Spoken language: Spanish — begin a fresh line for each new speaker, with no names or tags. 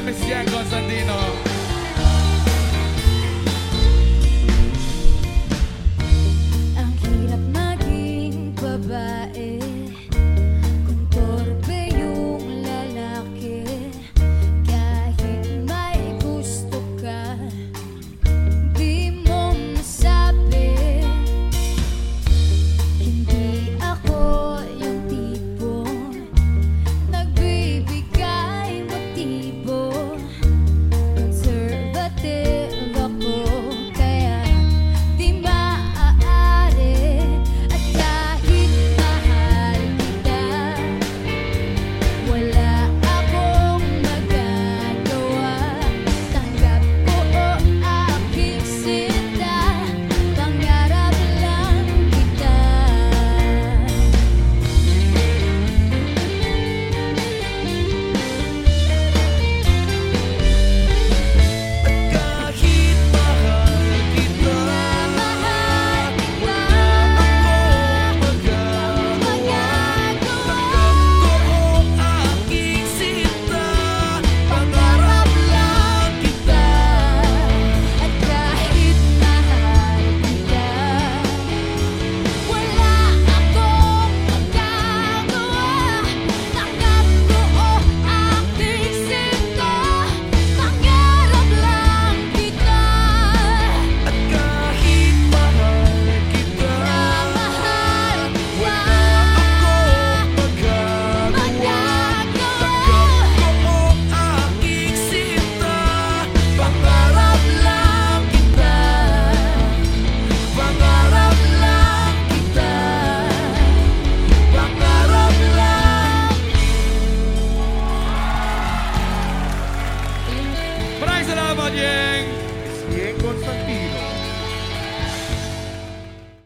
Messia Costantino Gamallén, 100 Constantino.